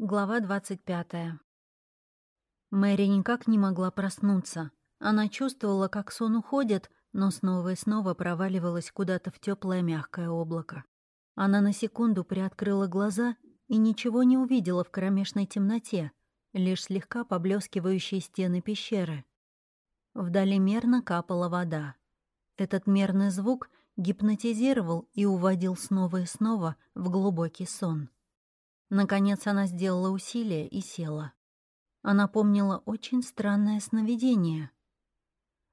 Глава 25. Мэри никак не могла проснуться. Она чувствовала, как сон уходит, но снова и снова проваливалась куда-то в теплое мягкое облако. Она на секунду приоткрыла глаза и ничего не увидела в кромешной темноте, лишь слегка поблескивающие стены пещеры. Вдали мерно капала вода. Этот мерный звук гипнотизировал и уводил снова и снова в глубокий сон. Наконец она сделала усилие и села. Она помнила очень странное сновидение.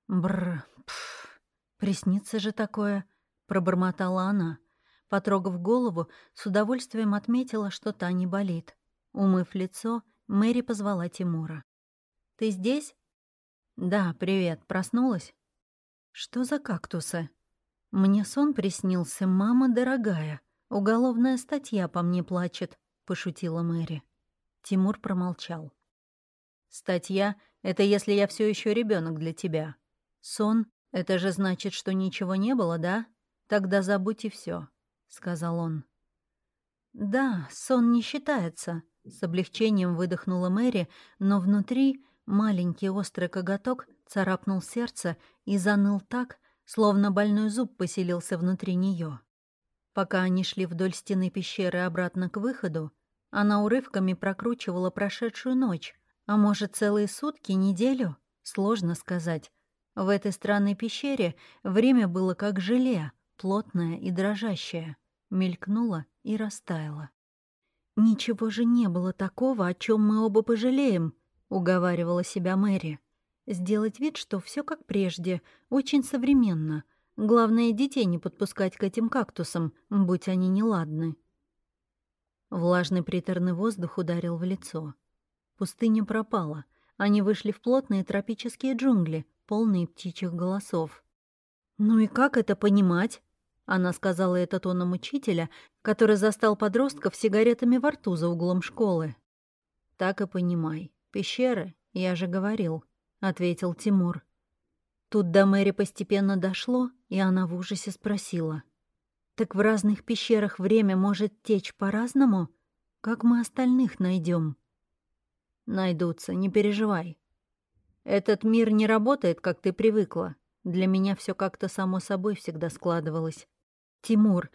«Бррр, пф, приснится же такое», — пробормотала она. Потрогав голову, с удовольствием отметила, что та не болит. Умыв лицо, Мэри позвала Тимура. «Ты здесь?» «Да, привет. Проснулась?» «Что за кактусы?» «Мне сон приснился, мама дорогая. Уголовная статья по мне плачет. — пошутила Мэри. Тимур промолчал. «Статья — это если я все еще ребенок для тебя. Сон — это же значит, что ничего не было, да? Тогда забудь и все, сказал он. «Да, сон не считается», — с облегчением выдохнула Мэри, но внутри маленький острый коготок царапнул сердце и заныл так, словно больной зуб поселился внутри нее. Пока они шли вдоль стены пещеры обратно к выходу, она урывками прокручивала прошедшую ночь, а может, целые сутки, неделю? Сложно сказать. В этой странной пещере время было как желе, плотное и дрожащее. Мелькнуло и растаяло. «Ничего же не было такого, о чем мы оба пожалеем», — уговаривала себя Мэри. «Сделать вид, что все как прежде, очень современно — Главное, детей не подпускать к этим кактусам, будь они неладны. Влажный приторный воздух ударил в лицо. Пустыня пропала. Они вышли в плотные тропические джунгли, полные птичьих голосов. «Ну и как это понимать?» Она сказала это тоном учителя, который застал подростков сигаретами во рту за углом школы. «Так и понимай. Пещеры, я же говорил», — ответил Тимур. Тут до Мэри постепенно дошло, и она в ужасе спросила. «Так в разных пещерах время может течь по-разному? Как мы остальных найдем? «Найдутся, не переживай. Этот мир не работает, как ты привыкла. Для меня все как-то само собой всегда складывалось. Тимур,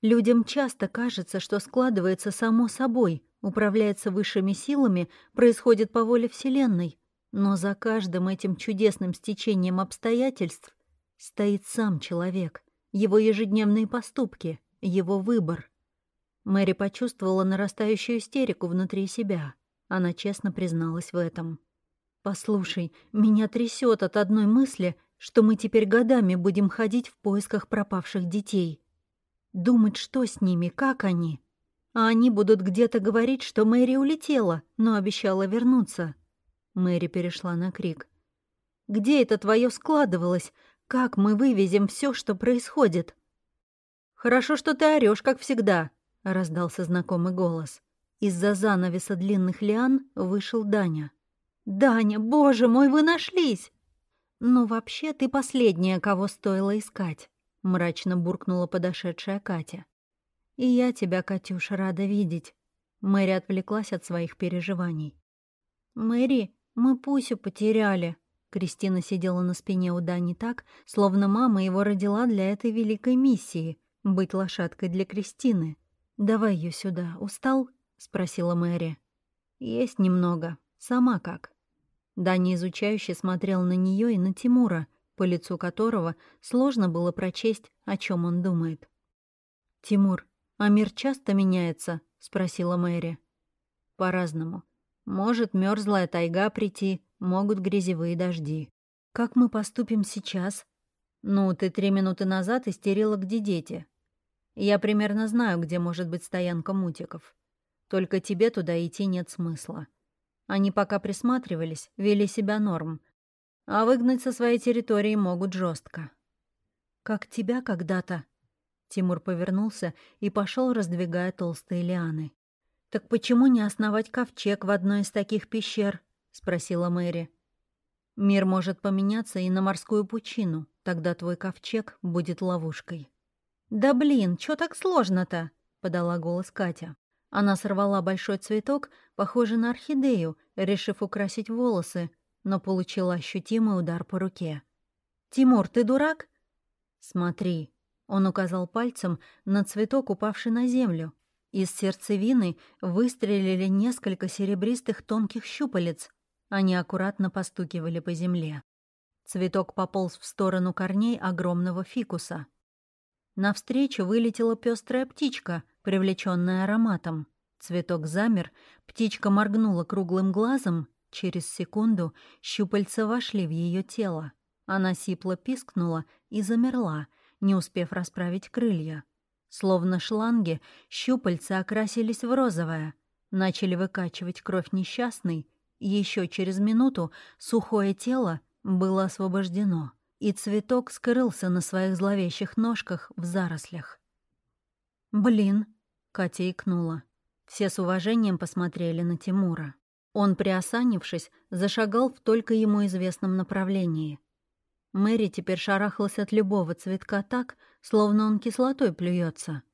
людям часто кажется, что складывается само собой, управляется высшими силами, происходит по воле Вселенной. Но за каждым этим чудесным стечением обстоятельств стоит сам человек, его ежедневные поступки, его выбор. Мэри почувствовала нарастающую истерику внутри себя. Она честно призналась в этом. «Послушай, меня трясет от одной мысли, что мы теперь годами будем ходить в поисках пропавших детей. Думать, что с ними, как они. А они будут где-то говорить, что Мэри улетела, но обещала вернуться. Мэри перешла на крик. «Где это твое складывалось? Как мы вывезем все, что происходит?» «Хорошо, что ты орешь, как всегда», — раздался знакомый голос. Из-за занавеса длинных лиан вышел Даня. «Даня, боже мой, вы нашлись!» «Ну, вообще, ты последняя, кого стоило искать», — мрачно буркнула подошедшая Катя. «И я тебя, Катюша, рада видеть». Мэри отвлеклась от своих переживаний. «Мэри, «Мы Пусю потеряли». Кристина сидела на спине у Дани так, словно мама его родила для этой великой миссии — быть лошадкой для Кристины. «Давай ее сюда. Устал?» — спросила Мэри. «Есть немного. Сама как?» Дани изучающе смотрел на нее и на Тимура, по лицу которого сложно было прочесть, о чем он думает. «Тимур, а мир часто меняется?» — спросила Мэри. «По-разному. Может мерзлая тайга прийти, могут грязевые дожди. Как мы поступим сейчас? Ну, ты три минуты назад истерила, где дети. Я примерно знаю, где может быть стоянка мутиков. Только тебе туда идти нет смысла. Они пока присматривались, вели себя норм. А выгнать со своей территории могут жестко. Как тебя когда-то. Тимур повернулся и пошел, раздвигая толстые лианы. «Так почему не основать ковчег в одной из таких пещер?» — спросила Мэри. «Мир может поменяться и на морскую пучину, тогда твой ковчег будет ловушкой». «Да блин, чё так сложно-то?» — подала голос Катя. Она сорвала большой цветок, похожий на орхидею, решив украсить волосы, но получила ощутимый удар по руке. «Тимур, ты дурак?» «Смотри», — он указал пальцем на цветок, упавший на землю. Из сердцевины выстрелили несколько серебристых тонких щупалец. Они аккуратно постукивали по земле. Цветок пополз в сторону корней огромного фикуса. Навстречу вылетела пестрая птичка, привлеченная ароматом. Цветок замер, птичка моргнула круглым глазом, через секунду щупальца вошли в ее тело. Она сипло пискнула и замерла, не успев расправить крылья. Словно шланги, щупальца окрасились в розовое, начали выкачивать кровь несчастной, еще через минуту сухое тело было освобождено и цветок скрылся на своих зловещих ножках в зарослях. «Блин!» — Катя икнула. Все с уважением посмотрели на Тимура. Он, приосанившись, зашагал в только ему известном направлении. Мэри теперь шарахалась от любого цветка так, словно он кислотой плюется.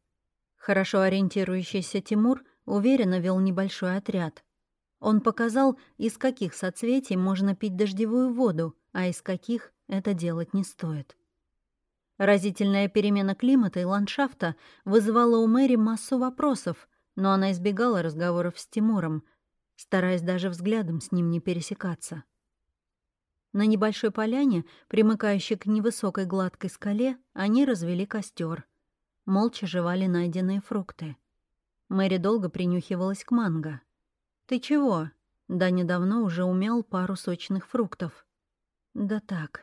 Хорошо ориентирующийся Тимур уверенно вел небольшой отряд. Он показал, из каких соцветий можно пить дождевую воду, а из каких это делать не стоит. Разительная перемена климата и ландшафта вызывала у Мэри массу вопросов, но она избегала разговоров с Тимуром, стараясь даже взглядом с ним не пересекаться. На небольшой поляне, примыкающей к невысокой гладкой скале, они развели костер. Молча жевали найденные фрукты. Мэри долго принюхивалась к манго. «Ты чего?» Даня давно уже умел пару сочных фруктов. «Да так».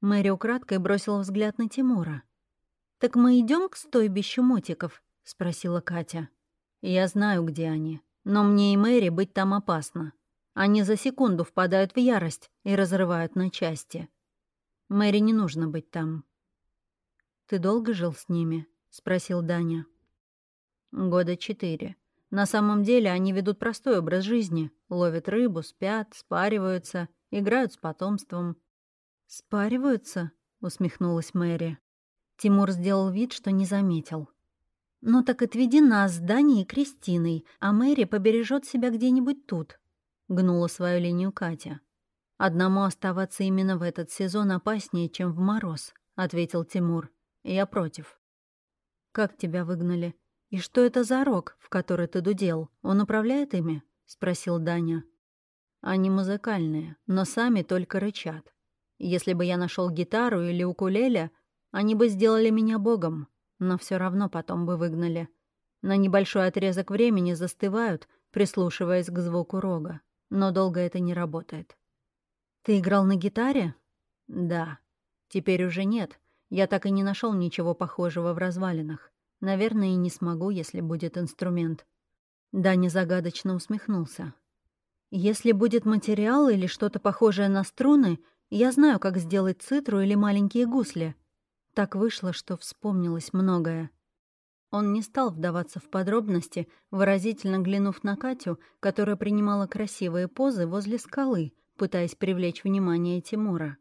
Мэри украдкой бросила взгляд на Тимура. «Так мы идем к стойбищу мотиков?» — спросила Катя. «Я знаю, где они. Но мне и Мэри быть там опасно. Они за секунду впадают в ярость и разрывают на части. Мэри не нужно быть там». «Ты долго жил с ними?» — спросил Даня. «Года четыре. На самом деле они ведут простой образ жизни. Ловят рыбу, спят, спариваются, играют с потомством. «Спариваются?» — усмехнулась Мэри. Тимур сделал вид, что не заметил. «Ну так отведи нас с Даней и Кристиной, а Мэри побережет себя где-нибудь тут», — гнула свою линию Катя. «Одному оставаться именно в этот сезон опаснее, чем в мороз», — ответил Тимур. «Я против». «Как тебя выгнали? И что это за рок, в который ты дудел? Он управляет ими?» — спросил Даня. «Они музыкальные, но сами только рычат. Если бы я нашел гитару или укулеле, они бы сделали меня богом, но все равно потом бы выгнали. На небольшой отрезок времени застывают, прислушиваясь к звуку рога, но долго это не работает. «Ты играл на гитаре?» «Да. Теперь уже нет. Я так и не нашел ничего похожего в развалинах. Наверное, и не смогу, если будет инструмент». Даня загадочно усмехнулся. «Если будет материал или что-то похожее на струны, я знаю, как сделать цитру или маленькие гусли. Так вышло, что вспомнилось многое. Он не стал вдаваться в подробности, выразительно глянув на Катю, которая принимала красивые позы возле скалы, пытаясь привлечь внимание Тимура.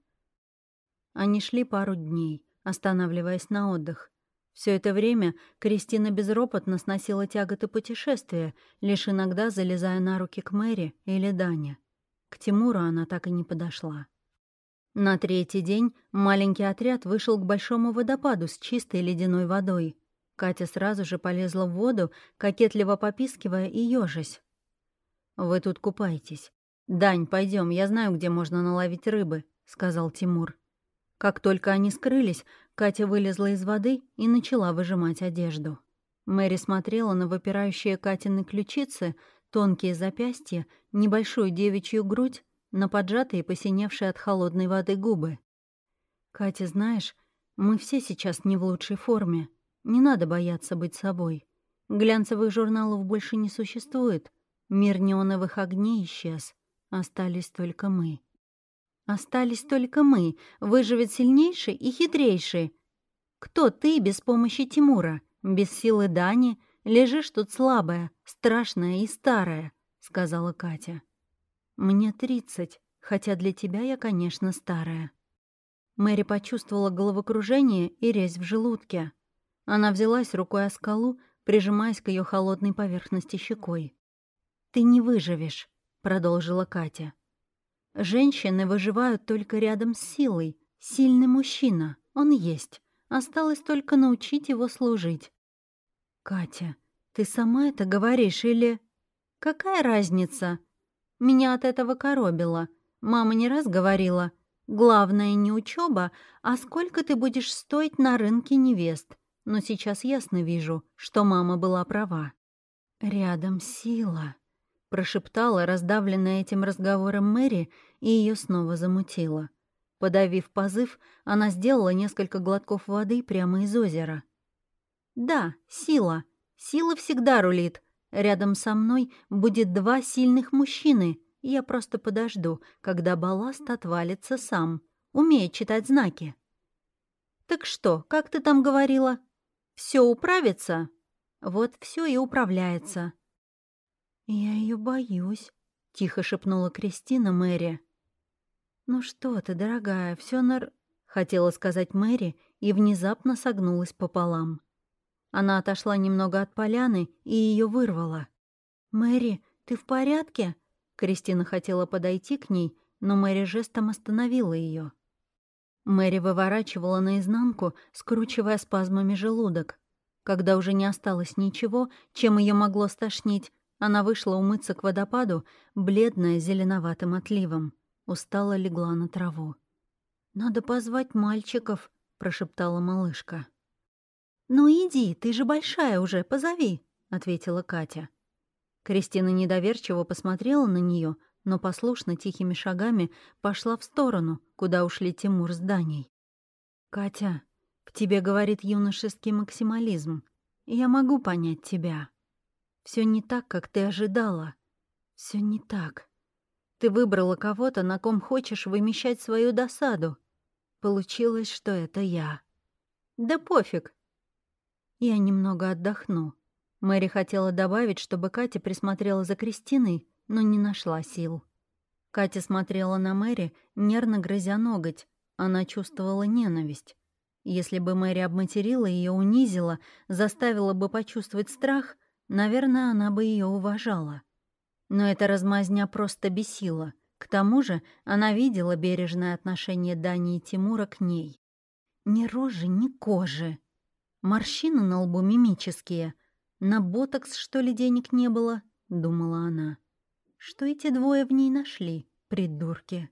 Они шли пару дней, останавливаясь на отдых. Все это время Кристина безропотно сносила тяготы путешествия, лишь иногда залезая на руки к Мэри или Дане. К Тимуру она так и не подошла. На третий день маленький отряд вышел к большому водопаду с чистой ледяной водой. Катя сразу же полезла в воду, кокетливо попискивая и ёжась. «Вы тут купаетесь. Дань, пойдем, я знаю, где можно наловить рыбы», — сказал Тимур. Как только они скрылись, Катя вылезла из воды и начала выжимать одежду. Мэри смотрела на выпирающие Катины ключицы, тонкие запястья, небольшую девичью грудь на поджатые, посиневшие от холодной воды губы. «Катя, знаешь, мы все сейчас не в лучшей форме. Не надо бояться быть собой. Глянцевых журналов больше не существует. Мир неоновых огней исчез. Остались только мы. Остались только мы. Выживет сильнейший и хитрейший. Кто ты без помощи Тимура? Без силы Дани? Лежишь тут слабая, страшная и старая», — сказала Катя. «Мне тридцать, хотя для тебя я, конечно, старая». Мэри почувствовала головокружение и резь в желудке. Она взялась рукой о скалу, прижимаясь к ее холодной поверхности щекой. «Ты не выживешь», — продолжила Катя. «Женщины выживают только рядом с силой. Сильный мужчина, он есть. Осталось только научить его служить». «Катя, ты сама это говоришь или...» «Какая разница?» Меня от этого коробило. Мама не раз говорила, главное не учеба, а сколько ты будешь стоить на рынке невест. Но сейчас ясно вижу, что мама была права. «Рядом сила», — прошептала раздавленная этим разговором Мэри, и ее снова замутило. Подавив позыв, она сделала несколько глотков воды прямо из озера. «Да, сила. Сила всегда рулит. Рядом со мной будет два сильных мужчины. Я просто подожду, когда балласт отвалится сам. Умеет читать знаки». «Так что, как ты там говорила? Все управится?» «Вот все и управляется». «Я ее боюсь», — тихо шепнула Кристина Мэри. «Ну что ты, дорогая, все нар...» — хотела сказать Мэри и внезапно согнулась пополам. Она отошла немного от поляны и ее вырвала. «Мэри, ты в порядке?» Кристина хотела подойти к ней, но Мэри жестом остановила ее. Мэри выворачивала наизнанку, скручивая спазмами желудок. Когда уже не осталось ничего, чем ее могло стошнить, она вышла умыться к водопаду, бледная зеленоватым отливом. Устала легла на траву. «Надо позвать мальчиков», — прошептала малышка. «Ну иди, ты же большая уже, позови», — ответила Катя. Кристина недоверчиво посмотрела на нее, но послушно тихими шагами пошла в сторону, куда ушли Тимур с Даней. «Катя, в тебе говорит юношеский максимализм. Я могу понять тебя», все не так, как ты ожидала. Все не так. Ты выбрала кого-то, на ком хочешь вымещать свою досаду. Получилось, что это я. Да пофиг. Я немного отдохну. Мэри хотела добавить, чтобы Катя присмотрела за Кристиной, но не нашла сил. Катя смотрела на Мэри, нервно грызя ноготь. Она чувствовала ненависть. Если бы Мэри обматерила ее, унизила, заставила бы почувствовать страх — Наверное, она бы ее уважала. Но эта размазня просто бесила. К тому же она видела бережное отношение Дани и Тимура к ней. Ни рожи, ни кожи. Морщины на лбу мимические. На ботокс, что ли, денег не было, думала она. Что эти двое в ней нашли, придурки?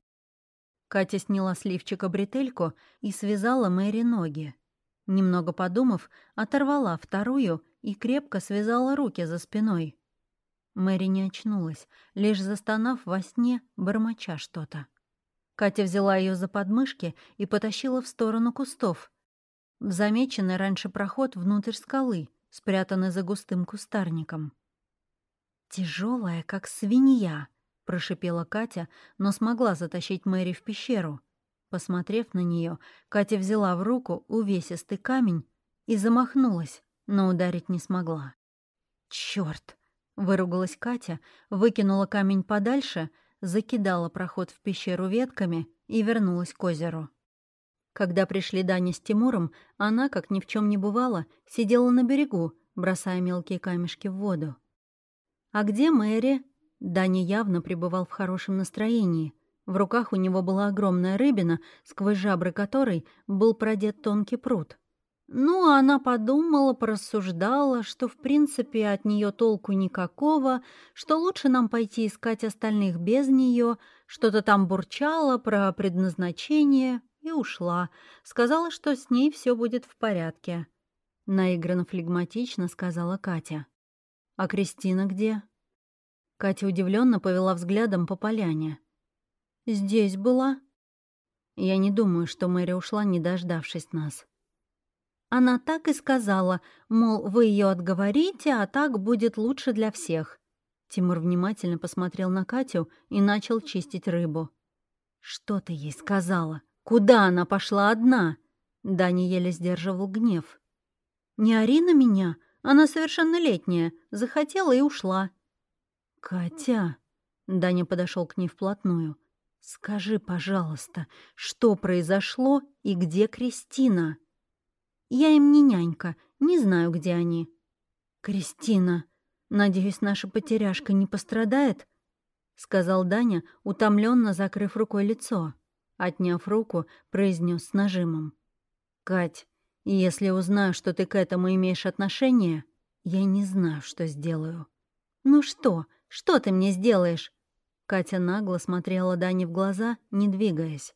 Катя сняла с лифчика бретельку и связала Мэри ноги. Немного подумав, оторвала вторую и крепко связала руки за спиной. Мэри не очнулась, лишь застонав во сне, бормоча что-то. Катя взяла ее за подмышки и потащила в сторону кустов. В замеченный раньше проход внутрь скалы, спрятанный за густым кустарником. Тяжелая, как свинья», — прошипела Катя, но смогла затащить Мэри в пещеру. Посмотрев на нее, Катя взяла в руку увесистый камень и замахнулась, но ударить не смогла. «Чёрт!» — выругалась Катя, выкинула камень подальше, закидала проход в пещеру ветками и вернулась к озеру. Когда пришли Даня с Тимуром, она, как ни в чем не бывало, сидела на берегу, бросая мелкие камешки в воду. «А где Мэри?» Даня явно пребывал в хорошем настроении. В руках у него была огромная рыбина, сквозь жабры которой был продет тонкий пруд. Ну, она подумала, порассуждала, что в принципе от нее толку никакого, что лучше нам пойти искать остальных без нее, что-то там бурчала про предназначение и ушла. Сказала, что с ней все будет в порядке. Наигранно флегматично сказала Катя. «А Кристина где?» Катя удивленно повела взглядом по поляне. «Здесь была?» «Я не думаю, что Мэри ушла, не дождавшись нас». Она так и сказала, мол, вы ее отговорите, а так будет лучше для всех. Тимур внимательно посмотрел на Катю и начал чистить рыбу. «Что ты ей сказала? Куда она пошла одна?» Даня еле сдерживал гнев. «Не ори на меня, она совершеннолетняя, захотела и ушла». «Катя...» — Даня подошел к ней вплотную. «Скажи, пожалуйста, что произошло и где Кристина?» «Я им не нянька, не знаю, где они». «Кристина, надеюсь, наша потеряшка не пострадает?» — сказал Даня, утомленно закрыв рукой лицо. Отняв руку, произнес с нажимом. «Кать, если узнаю, что ты к этому имеешь отношение, я не знаю, что сделаю». «Ну что? Что ты мне сделаешь?» Катя нагло смотрела Дане в глаза, не двигаясь.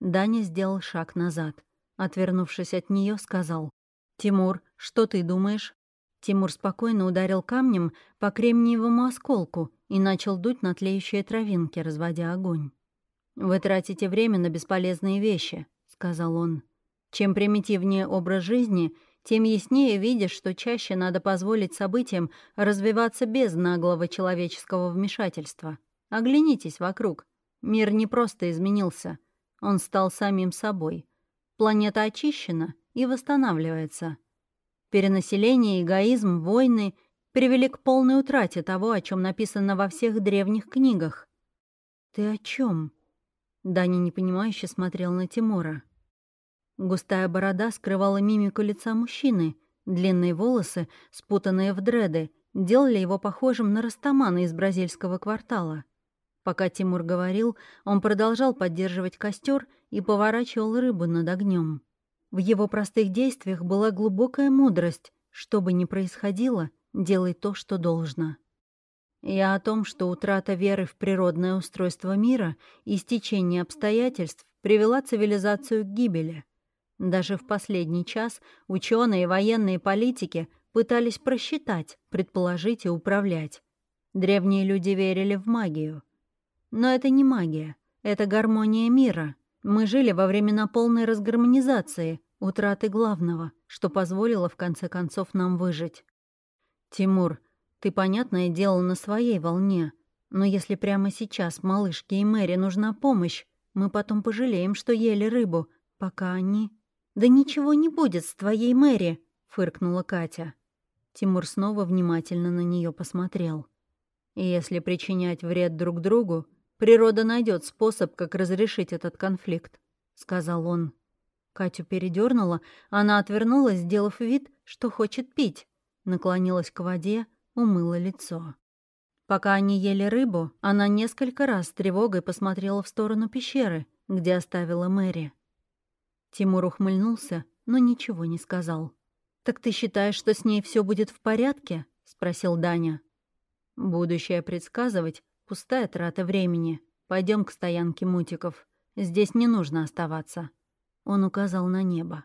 Даня сделал шаг назад. Отвернувшись от нее, сказал. «Тимур, что ты думаешь?» Тимур спокойно ударил камнем по кремниевому осколку и начал дуть на тлеющие травинки, разводя огонь. «Вы тратите время на бесполезные вещи», — сказал он. «Чем примитивнее образ жизни, тем яснее видишь, что чаще надо позволить событиям развиваться без наглого человеческого вмешательства. Оглянитесь вокруг. Мир не просто изменился, он стал самим собой. Планета очищена и восстанавливается. Перенаселение, эгоизм, войны привели к полной утрате того, о чем написано во всех древних книгах. «Ты о чем? Даня непонимающе смотрел на Тимура. Густая борода скрывала мимику лица мужчины, длинные волосы, спутанные в дреды, делали его похожим на Растамана из бразильского квартала. Пока Тимур говорил, он продолжал поддерживать костер и поворачивал рыбу над огнем. В его простых действиях была глубокая мудрость. Что бы ни происходило, делай то, что должно. Я о том, что утрата веры в природное устройство мира и стечение обстоятельств привела цивилизацию к гибели. Даже в последний час ученые, военные политики пытались просчитать, предположить и управлять. Древние люди верили в магию. Но это не магия, это гармония мира — мы жили во времена полной разгармонизации, утраты главного, что позволило в конце концов нам выжить. Тимур, ты, понятное дело, на своей волне. Но если прямо сейчас малышке и Мэри нужна помощь, мы потом пожалеем, что ели рыбу, пока они... «Да ничего не будет с твоей Мэри!» — фыркнула Катя. Тимур снова внимательно на нее посмотрел. «Если причинять вред друг другу, Природа найдет способ, как разрешить этот конфликт», — сказал он. Катю передернула, она отвернулась, сделав вид, что хочет пить. Наклонилась к воде, умыла лицо. Пока они ели рыбу, она несколько раз с тревогой посмотрела в сторону пещеры, где оставила Мэри. Тимур ухмыльнулся, но ничего не сказал. «Так ты считаешь, что с ней все будет в порядке?» — спросил Даня. «Будущее предсказывать Пустая трата времени. Пойдем к стоянке мутиков. Здесь не нужно оставаться. Он указал на небо.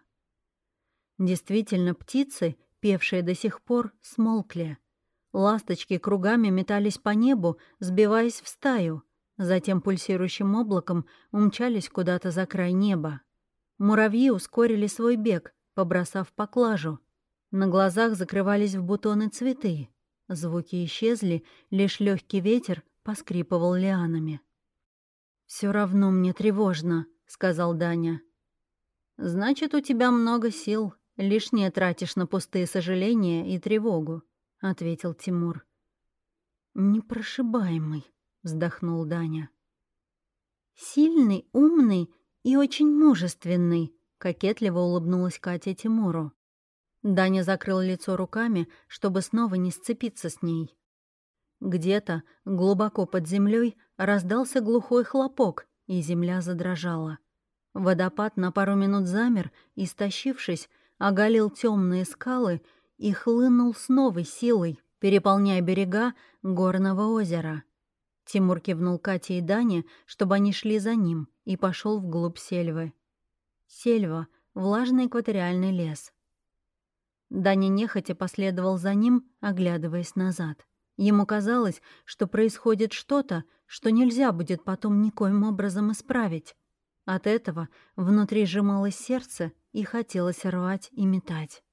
Действительно, птицы, певшие до сих пор, смолкли. Ласточки кругами метались по небу, сбиваясь в стаю, затем пульсирующим облаком умчались куда-то за край неба. Муравьи ускорили свой бег, побросав поклажу. На глазах закрывались в бутоны цветы. Звуки исчезли, лишь легкий ветер поскрипывал лианами. Все равно мне тревожно», — сказал Даня. «Значит, у тебя много сил, лишнее тратишь на пустые сожаления и тревогу», — ответил Тимур. «Непрошибаемый», — вздохнул Даня. «Сильный, умный и очень мужественный», — кокетливо улыбнулась Катя Тимуру. Даня закрыл лицо руками, чтобы снова не сцепиться с ней. Где-то, глубоко под землей, раздался глухой хлопок, и земля задрожала. Водопад на пару минут замер, истощившись, оголил темные скалы и хлынул с новой силой, переполняя берега горного озера. Тимур кивнул Кате и Дане, чтобы они шли за ним, и пошел вглубь сельвы. Сельва — влажный экваториальный лес. Даня нехотя последовал за ним, оглядываясь назад. Ему казалось, что происходит что-то, что нельзя будет потом никоим образом исправить. От этого внутри сжималось сердце и хотелось рвать и метать.